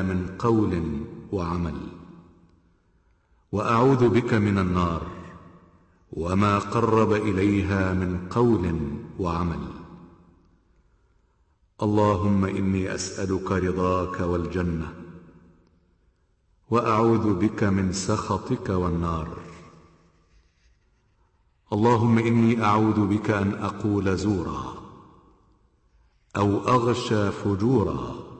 من قول وعمل. وأعوذ بك من النار وما قرب إليها من قول وعمل. اللهم إني أسألك رضاك والجنة وأعوذ بك من سخطك والنار. اللهم إني أعوذ بك أن أقول زورا أو أغشى فجورا.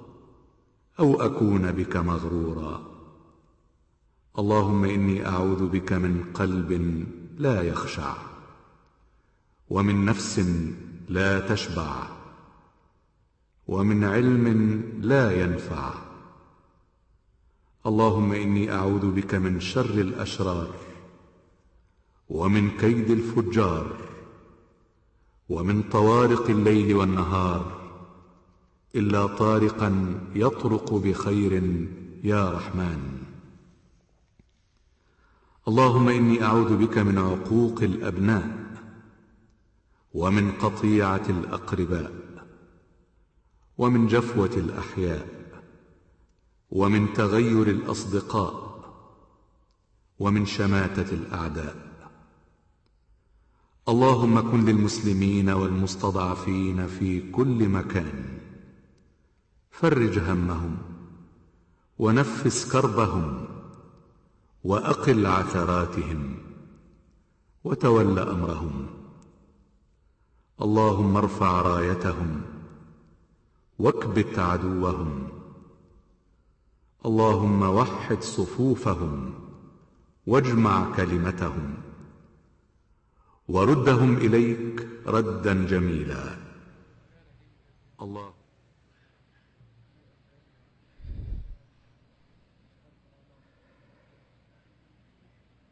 أو أكون بك مغرورا. اللهم إني أعوذ بك من قلب لا يخشع ومن نفس لا تشبع ومن علم لا ينفع. اللهم إني أعوذ بك من شر الأشرار ومن كيد الفجار ومن طوارق الليل والنهار. إلا طارقا يطرق بخير يا رحمن. اللهم إني أعوذ بك من عقوق الأبناء ومن قطيعة الأقرباء ومن جفوة الأحياء ومن تغير الأصدقاء ومن شماتة الأعداء. اللهم كن للمسلمين والمستضعفين في كل مكان. فرج همهم ونفس كربهم وأقل عثراتهم وتول أمرهم. اللهم ارفع رايتهم واكبت عدوهم. اللهم وحد صفوفهم واجمع كلمتهم. وردهم إليك ردا جميلا. الله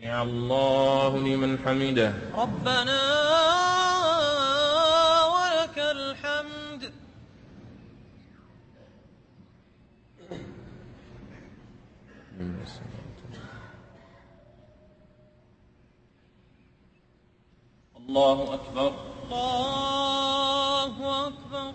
سمع الله لمن حمده. ربنا ولك الحمد الله أكبر الله أكبر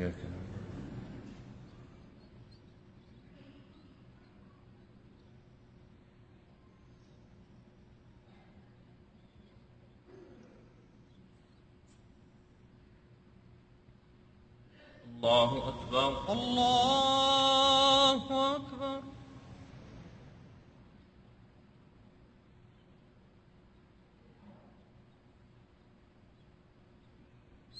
إياك. الله أكبر الله أكبر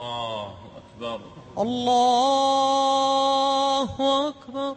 الله أكبر. الله أكبر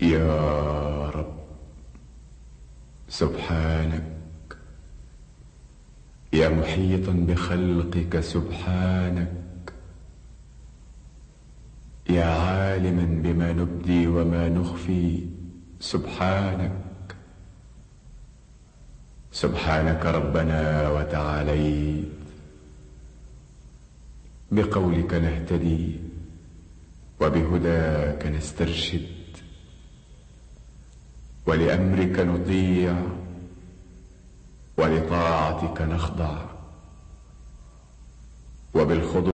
يا رب سبحانك. يا محيطا بخلقك سبحانك. يا عالما بما نبدي وما نخفي سبحانك. سبحانك ربنا وتعاليت. بقولك نهتدي وبهداك نسترشد. ولأمرك نطيع ولطاعتك نخضع. وبالخضوع